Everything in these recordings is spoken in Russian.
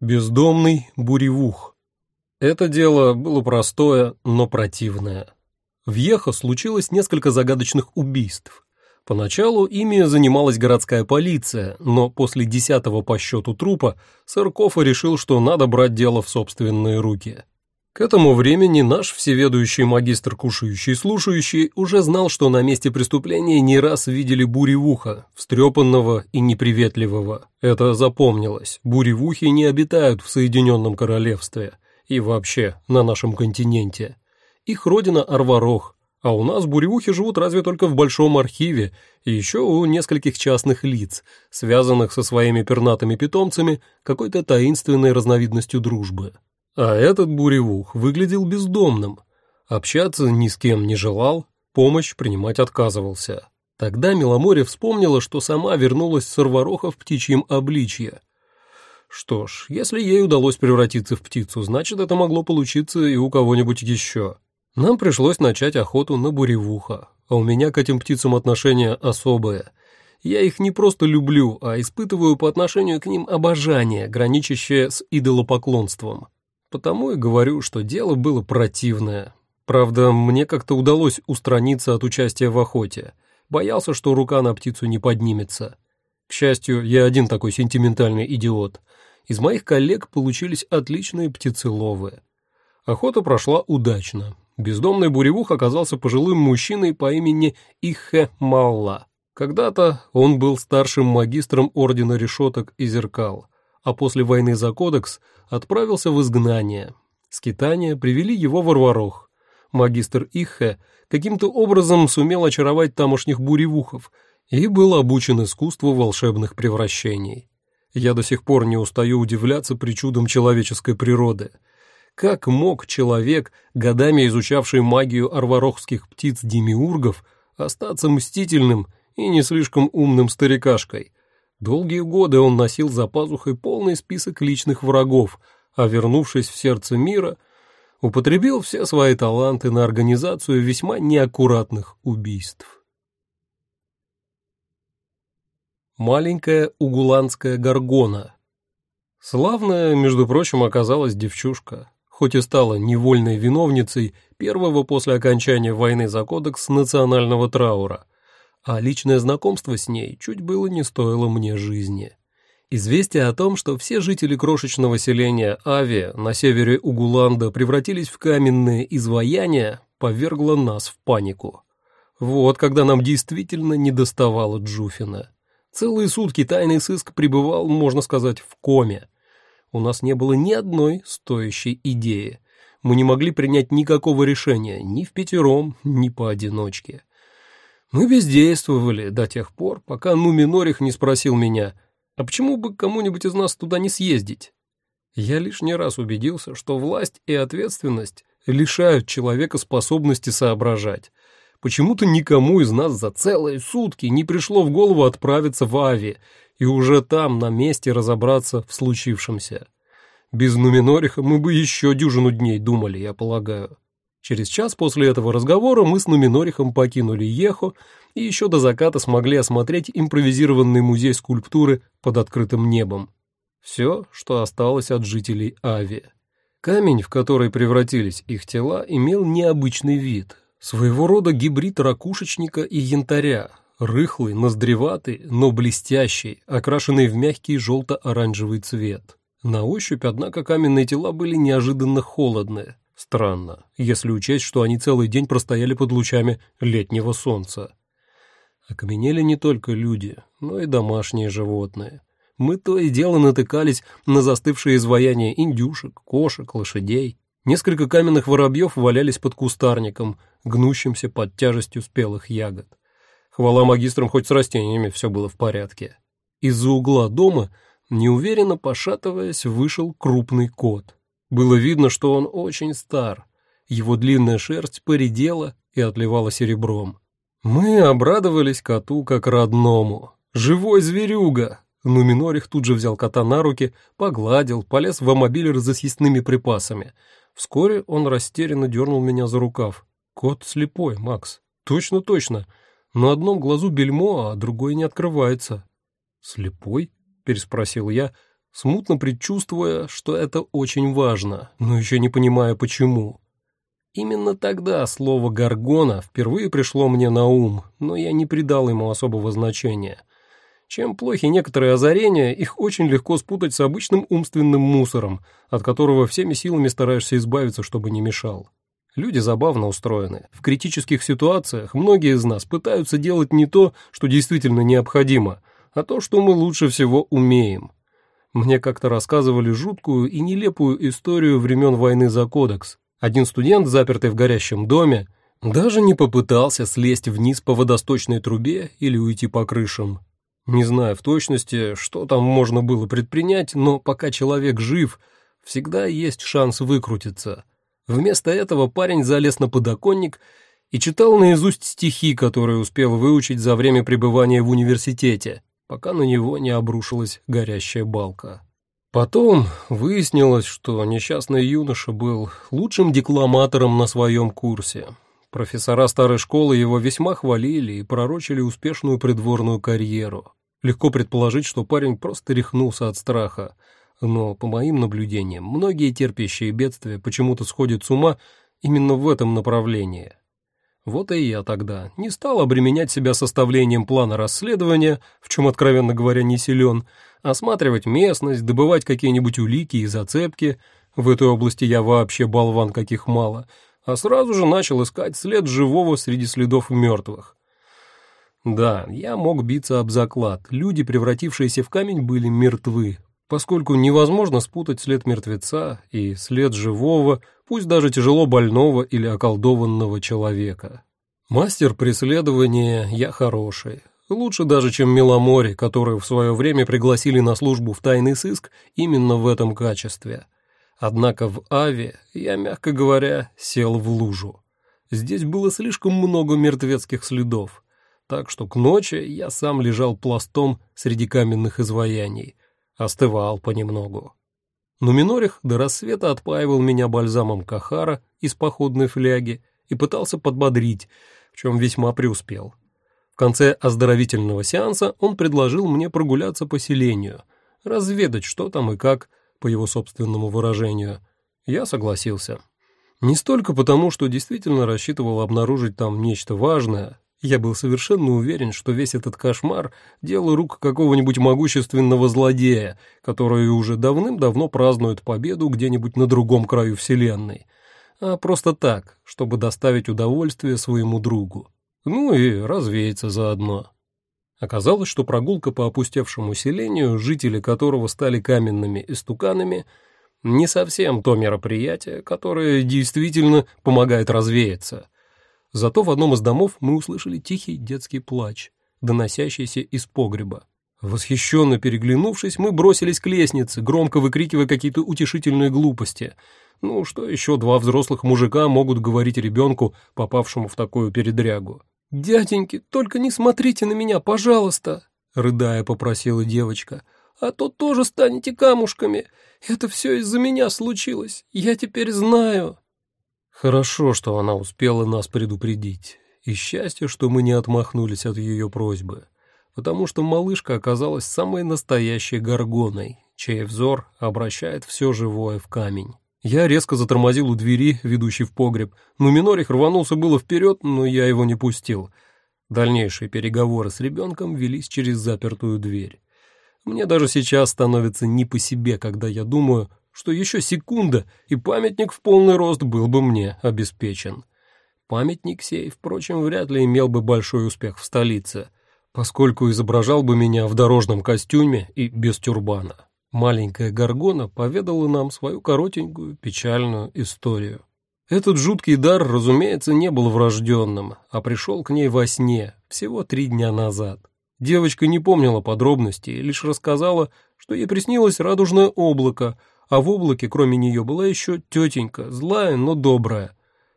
Бездомный буревух. Это дело было простое, но противное. В Ехо случилось несколько загадочных убийств. Поначалу ими занималась городская полиция, но после десятого по счету трупа Сырков решил, что надо брать дело в собственные руки. К этому времени наш всеведущий магистр кушающий слушающий уже знал, что на месте преступления не раз видели буревуха, встрепанного и неприветливого. Это запомнилось. Буревухи не обитают в Соединенном Королевстве и вообще на нашем континенте. Их родина Арварох, а у нас буревухи живут разве только в Большом архиве и еще у нескольких частных лиц, связанных со своими пернатыми питомцами какой-то таинственной разновидностью дружбы. А этот буревух выглядел бездомным. Общаться ни с кем не желал, помощь принимать отказывался. Тогда Миломоре вспомнила, что сама вернулась с Арвароха в птичьем обличье. Что ж, если ей удалось превратиться в птицу, значит, это могло получиться и у кого-нибудь еще. Нам пришлось начать охоту на буревуха, а у меня к этим птицам отношение особое. Я их не просто люблю, а испытываю по отношению к ним обожание, граничащее с идолопоклонством. Потому и говорю, что дело было противное. Правда, мне как-то удалось устраниться от участия в охоте. Боялся, что рука на птицу не поднимется. К счастью, я один такой сентиментальный идиот. Из моих коллег получились отличные птицеловы. Охота прошла удачно. Бездомный буревух оказался пожилым мужчиной по имени Ихе Малла. Когда-то он был старшим магистром Ордена Решеток и Зеркал, а после войны за Кодекс отправился в изгнание. Скитания привели его в Арварох. Магистр Ихе каким-то образом сумел очаровать тамошних буревухов и был обучен искусству волшебных превращений. Я до сих пор не устаю удивляться причудам человеческой природы. Как мог человек, годами изучавший магию арварохских птиц-демиургов, остаться мстительным и не слишком умным старикашкой, Долгие годы он носил за пазухой полный список личных врагов, а вернувшись в сердце мира, употребил все свои таланты на организацию весьма неаккуратных убийств. Маленькая угуланская горгона. Славная, между прочим, оказалась девчушка, хоть и стала невольной виновницей первого после окончания войны за кодекс национального траура – а личное знакомство с ней чуть было не стоило мне жизни. Известие о том, что все жители крошечного селения Ави на севере Угуланда превратились в каменные изваяния, повергло нас в панику. Вот когда нам действительно недоставало Джуфина. Целые сутки тайный сыск пребывал, можно сказать, в коме. У нас не было ни одной стоящей идеи. Мы не могли принять никакого решения ни в пятером, ни поодиночке. Мы бездействовали до тех пор, пока Нуминорих не спросил меня, а почему бы кому-нибудь из нас туда не съездить? Я лишний раз убедился, что власть и ответственность лишают человека способности соображать. Почему-то никому из нас за целые сутки не пришло в голову отправиться в Ави и уже там на месте разобраться в случившемся. Без Нуминориха мы бы еще дюжину дней думали, я полагаю. Через час после этого разговора мы с Нуминорихом покинули Ехо и еще до заката смогли осмотреть импровизированный музей скульптуры под открытым небом. Все, что осталось от жителей Ави. Камень, в который превратились их тела, имел необычный вид. Своего рода гибрид ракушечника и янтаря, рыхлый, ноздреватый, но блестящий, окрашенный в мягкий желто-оранжевый цвет. На ощупь, однако, каменные тела были неожиданно холодные, Странно, если учесть, что они целый день простояли под лучами летнего солнца. Окаменели не только люди, но и домашние животные. Мы то и дело натыкались на застывшие изваяния индюшек, кошек, лошадей. Несколько каменных воробьев валялись под кустарником, гнущимся под тяжестью спелых ягод. Хвала магистрам, хоть с растениями все было в порядке. Из-за угла дома, неуверенно пошатываясь, вышел крупный кот. Было видно, что он очень стар. Его длинная шерсть поредела и отливала серебром. Мы обрадовались коту как родному. «Живой зверюга!» Нуминорих тут же взял кота на руки, погладил, полез в амобилер за съестными припасами. Вскоре он растерянно дернул меня за рукав. «Кот слепой, Макс. Точно, точно. На одном глазу бельмо, а другой не открывается». «Слепой?» — переспросил я, смутно предчувствуя, что это очень важно, но еще не понимая почему. Именно тогда слово «гаргона» впервые пришло мне на ум, но я не придал ему особого значения. Чем плохи некоторые озарения, их очень легко спутать с обычным умственным мусором, от которого всеми силами стараешься избавиться, чтобы не мешал. Люди забавно устроены. В критических ситуациях многие из нас пытаются делать не то, что действительно необходимо, а то, что мы лучше всего умеем. Мне как-то рассказывали жуткую и нелепую историю времен войны за кодекс. Один студент, запертый в горящем доме, даже не попытался слезть вниз по водосточной трубе или уйти по крышам. Не знаю в точности, что там можно было предпринять, но пока человек жив, всегда есть шанс выкрутиться. Вместо этого парень залез на подоконник и читал наизусть стихи, которые успел выучить за время пребывания в университете, пока на него не обрушилась горящая балка. Потом выяснилось, что несчастный юноша был лучшим декламатором на своем курсе. Профессора старой школы его весьма хвалили и пророчили успешную придворную карьеру. Легко предположить, что парень просто рехнулся от страха, но, по моим наблюдениям, многие терпящие бедствия почему-то сходят с ума именно в этом направлении. Вот и я тогда не стал обременять себя составлением плана расследования, в чем, откровенно говоря, не силен, осматривать местность, добывать какие-нибудь улики и зацепки, в этой области я вообще болван каких мало, а сразу же начал искать след живого среди следов мертвых. Да, я мог биться об заклад. Люди, превратившиеся в камень, были мертвы, поскольку невозможно спутать след мертвеца и след живого, пусть даже тяжело больного или околдованного человека. Мастер преследования я хороший. Лучше даже, чем Миломори, которую в свое время пригласили на службу в тайный сыск именно в этом качестве. Однако в Аве я, мягко говоря, сел в лужу. Здесь было слишком много мертвецких следов так что к ночи я сам лежал пластом среди каменных изваяний, остывал понемногу. Но Минорих до рассвета отпаивал меня бальзамом Кахара из походной фляги и пытался подбодрить, в чем весьма преуспел. В конце оздоровительного сеанса он предложил мне прогуляться по селению, разведать, что там и как, по его собственному выражению. Я согласился. Не столько потому, что действительно рассчитывал обнаружить там нечто важное, я был совершенно уверен, что весь этот кошмар — дело рук какого-нибудь могущественного злодея, который уже давным-давно празднует победу где-нибудь на другом краю Вселенной, а просто так, чтобы доставить удовольствие своему другу. Ну и развеяться заодно. Оказалось, что прогулка по опустевшему селению, жители которого стали каменными истуканами, не совсем то мероприятие, которое действительно помогает развеяться — Зато в одном из домов мы услышали тихий детский плач, доносящийся из погреба. Восхищенно переглянувшись, мы бросились к лестнице, громко выкрикивая какие-то утешительные глупости. Ну, что еще два взрослых мужика могут говорить ребенку, попавшему в такую передрягу? «Дяденьки, только не смотрите на меня, пожалуйста!» — рыдая попросила девочка. «А то тоже станете камушками. Это все из-за меня случилось. Я теперь знаю». Хорошо, что она успела нас предупредить, и счастье, что мы не отмахнулись от ее просьбы, потому что малышка оказалась самой настоящей горгоной, чей взор обращает все живое в камень. Я резко затормозил у двери, ведущей в погреб, но Минорих рванулся было вперед, но я его не пустил. Дальнейшие переговоры с ребенком велись через запертую дверь. Мне даже сейчас становится не по себе, когда я думаю, что еще секунда, и памятник в полный рост был бы мне обеспечен. Памятник сей, впрочем, вряд ли имел бы большой успех в столице, поскольку изображал бы меня в дорожном костюме и без тюрбана. Маленькая Гаргона поведала нам свою коротенькую, печальную историю. Этот жуткий дар, разумеется, не был врожденным, а пришел к ней во сне, всего три дня назад. Девочка не помнила подробностей, лишь рассказала, что ей приснилось радужное облако, а в облаке, кроме нее, была еще тетенька, злая, но добрая.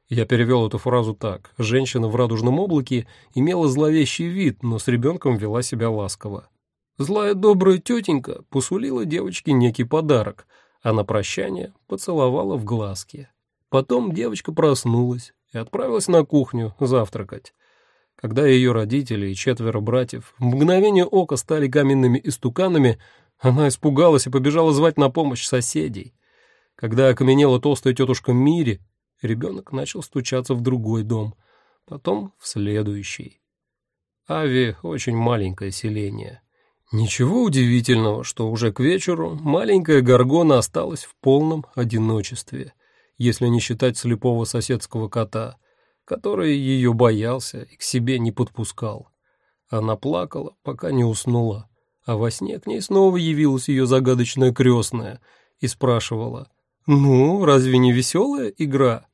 Я перевел эту фразу так. Женщина в радужном облаке имела зловещий вид, но с ребенком вела себя ласково. Злая добрая тетенька посулила девочке некий подарок, а на прощание поцеловала в глазки. Потом девочка проснулась и отправилась на кухню завтракать. Когда ее родители и четверо братьев в мгновение ока стали каменными истуканами, Она испугалась и побежала звать на помощь соседей. Когда окаменела толстая тетушка Мири, ребенок начал стучаться в другой дом, потом в следующий. Ави — очень маленькое селение. Ничего удивительного, что уже к вечеру маленькая Гаргона осталась в полном одиночестве, если не считать слепого соседского кота, который ее боялся и к себе не подпускал. Она плакала, пока не уснула, а во сне к ней снова явилась ее загадочная крестная и спрашивала, «Ну, разве не веселая игра?»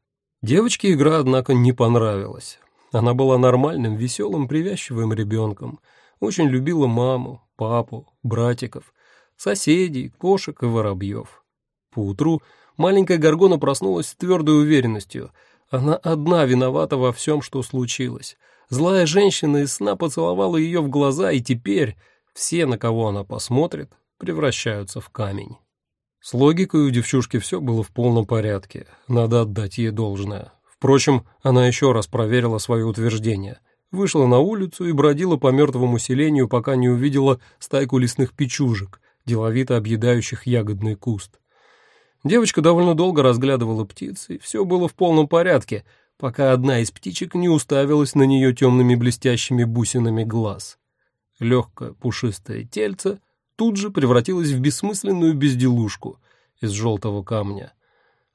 Девочке игра, однако, не понравилась. Она была нормальным, веселым, привязчивым ребенком, очень любила маму, папу, братиков, соседей, кошек и воробьев. Поутру маленькая Горгона проснулась с твердой уверенностью. Она одна виновата во всем, что случилось. Злая женщина из сна поцеловала ее в глаза, и теперь все, на кого она посмотрит, превращаются в камень. С логикой у девчушки все было в полном порядке, надо отдать ей должное. Впрочем, она еще раз проверила свое утверждение. Вышла на улицу и бродила по мертвому селению, пока не увидела стайку лесных печужек, деловито объедающих ягодный куст. Девочка довольно долго разглядывала птиц, и все было в полном порядке, пока одна из птичек не уставилась на нее темными блестящими бусинами глаз. Легкое пушистое тельце тут же превратилось в бессмысленную безделушку из желтого камня,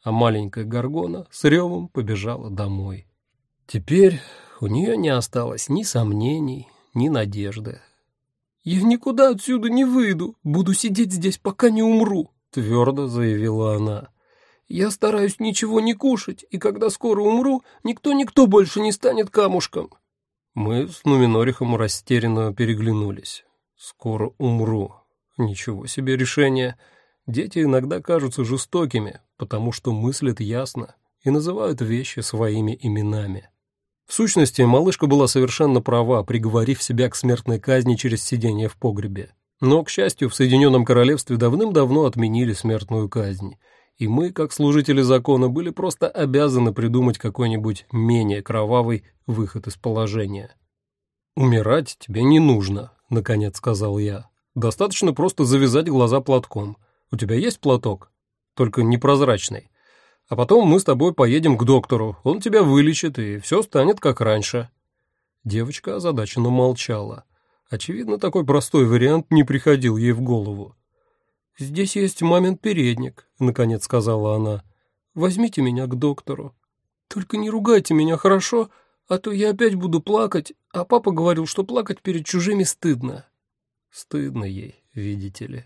а маленькая горгона с ревом побежала домой. Теперь у нее не осталось ни сомнений, ни надежды. «Я никуда отсюда не выйду, буду сидеть здесь, пока не умру», — твердо заявила она. Я стараюсь ничего не кушать, и когда скоро умру, никто-никто больше не станет камушком». Мы с Нуминорихом растерянно переглянулись. «Скоро умру. Ничего себе решение. Дети иногда кажутся жестокими, потому что мыслят ясно и называют вещи своими именами». В сущности, малышка была совершенно права, приговорив себя к смертной казни через сидение в погребе. Но, к счастью, в Соединенном Королевстве давным-давно отменили смертную казнь, и мы, как служители закона, были просто обязаны придумать какой-нибудь менее кровавый выход из положения. «Умирать тебе не нужно», — наконец сказал я. «Достаточно просто завязать глаза платком. У тебя есть платок? Только непрозрачный. А потом мы с тобой поедем к доктору, он тебя вылечит, и все станет как раньше». Девочка озадаченно молчала. Очевидно, такой простой вариант не приходил ей в голову. «Здесь есть мамин передник», — наконец сказала она. «Возьмите меня к доктору. Только не ругайте меня, хорошо? А то я опять буду плакать, а папа говорил, что плакать перед чужими стыдно». Стыдно ей, видите ли.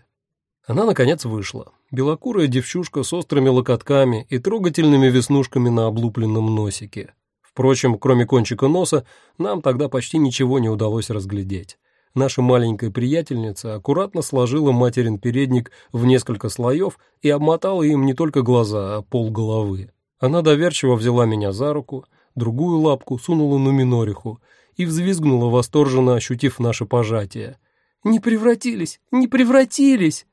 Она, наконец, вышла. Белокурая девчушка с острыми локотками и трогательными веснушками на облупленном носике. Впрочем, кроме кончика носа, нам тогда почти ничего не удалось разглядеть. Наша маленькая приятельница аккуратно сложила материн передник в несколько слоев и обмотала им не только глаза, а пол головы. Она доверчиво взяла меня за руку, другую лапку сунула на минориху и взвизгнула восторженно, ощутив наше пожатие. «Не превратились! Не превратились!»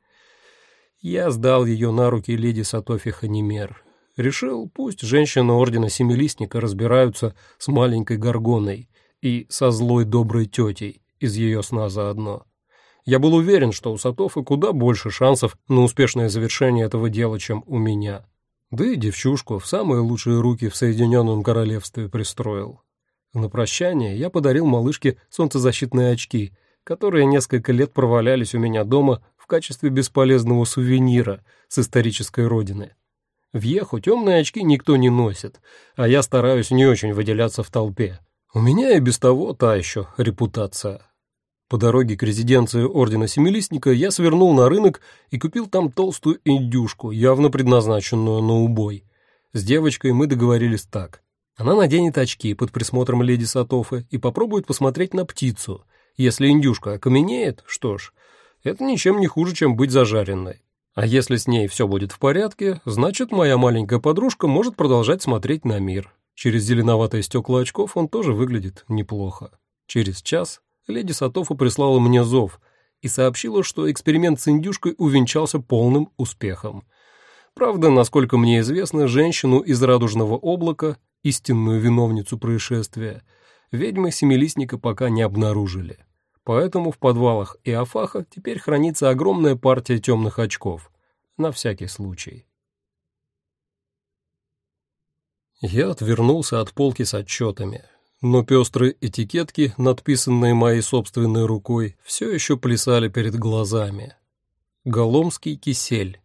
Я сдал ее на руки леди Сатофи Ханимер. Решил, пусть женщины Ордена Семилистника разбираются с маленькой горгоной и со злой доброй тетей, из ее сна заодно. Я был уверен, что у Сатофа куда больше шансов на успешное завершение этого дела, чем у меня. Да и девчушку в самые лучшие руки в Соединенном Королевстве пристроил. На прощание я подарил малышке солнцезащитные очки, которые несколько лет провалялись у меня дома в качестве бесполезного сувенира с исторической родины. В Еху темные очки никто не носит, а я стараюсь не очень выделяться в толпе. У меня и без того та еще репутация. По дороге к резиденции Ордена Семилистника я свернул на рынок и купил там толстую индюшку, явно предназначенную на убой. С девочкой мы договорились так. Она наденет очки под присмотром леди Сатофы и попробует посмотреть на птицу. Если индюшка окаменеет, что ж, это ничем не хуже, чем быть зажаренной. А если с ней все будет в порядке, значит, моя маленькая подружка может продолжать смотреть на мир. Через зеленоватое стекла очков он тоже выглядит неплохо. Через час леди Сатофа прислала мне зов и сообщила, что эксперимент с индюшкой увенчался полным успехом. Правда, насколько мне известно, женщину из радужного облака, истинную виновницу происшествия, ведьмы Семилистника пока не обнаружили. поэтому в подвалах Иофаха теперь хранится огромная партия темных очков. На всякий случай. Я отвернулся от полки с отчетами, но пестрые этикетки, надписанные моей собственной рукой, все еще плясали перед глазами. Голомский кисель.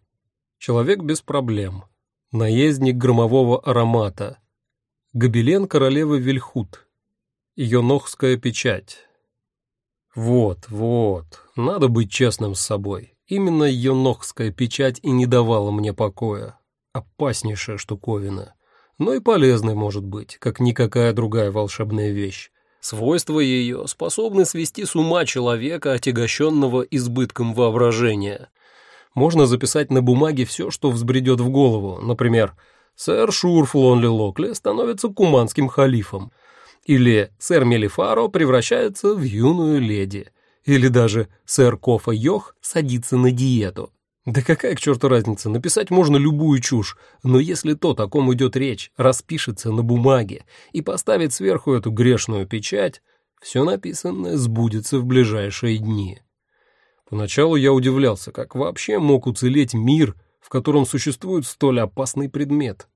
Человек без проблем. Наездник громового аромата. Гобелен королевы Вильхут. Йонохская печать. Вот, вот, надо быть честным с собой. Именно Йонохская печать и не давала мне покоя. Опаснейшая штуковина. Но и полезной может быть, как никакая другая волшебная вещь. Свойства ее способны свести с ума человека, отягощенного избытком воображения. Можно записать на бумаге все, что взбредет в голову. Например, «Сэр Шурф Лонли Локли становится куманским халифом», или «Сэр Мелифаро превращается в юную леди», или даже «Сэр Кофа Йох садится на диету». Да какая к черту разница, написать можно любую чушь, но если то, о ком идет речь, распишется на бумаге и поставит сверху эту грешную печать, все написанное сбудется в ближайшие дни. Поначалу я удивлялся, как вообще мог уцелеть мир, в котором существует столь опасный предмет.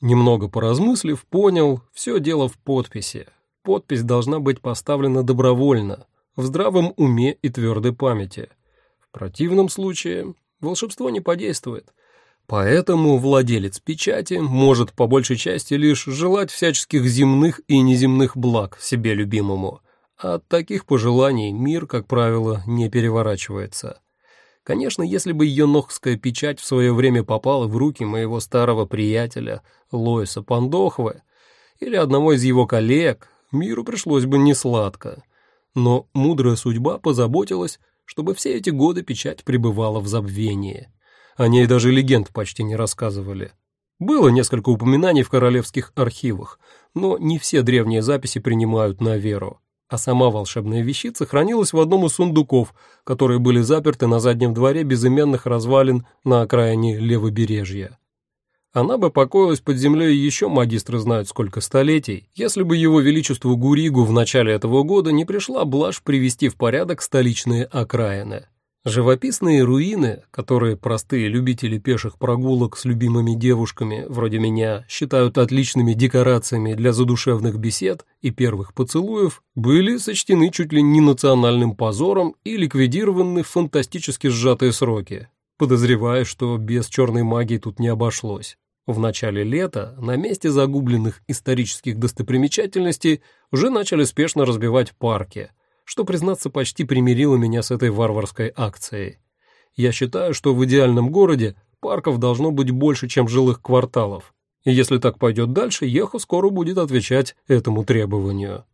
Немного поразмыслив, понял, все дело в подписи. Подпись должна быть поставлена добровольно, в здравом уме и твердой памяти. В противном случае волшебство не подействует. Поэтому владелец печати может по большей части лишь желать всяческих земных и неземных благ себе любимому. А от таких пожеланий мир, как правило, не переворачивается. Конечно, если бы енохская печать в свое время попала в руки моего старого приятеля Лоиса Пандохвы или одного из его коллег, миру пришлось бы несладко. Но мудрая судьба позаботилась, чтобы все эти годы печать пребывала в забвении. О ней даже легенд почти не рассказывали. Было несколько упоминаний в королевских архивах, но не все древние записи принимают на веру а сама волшебная вещица хранилась в одном из сундуков, которые были заперты на заднем дворе безымянных развалин на окраине левобережья. Она бы покоилась под землей еще магистры знают сколько столетий, если бы его величеству Гуригу в начале этого года не пришла блажь привести в порядок столичные окраины. Живописные руины, которые простые любители пеших прогулок с любимыми девушками, вроде меня, считают отличными декорациями для задушевных бесед и первых поцелуев, были сочтены чуть ли не национальным позором и ликвидированы в фантастически сжатые сроки, подозревая, что без черной магии тут не обошлось. В начале лета на месте загубленных исторических достопримечательностей уже начали спешно разбивать парки – что, признаться, почти примирило меня с этой варварской акцией. Я считаю, что в идеальном городе парков должно быть больше, чем жилых кварталов. И если так пойдет дальше, Ехо скоро будет отвечать этому требованию.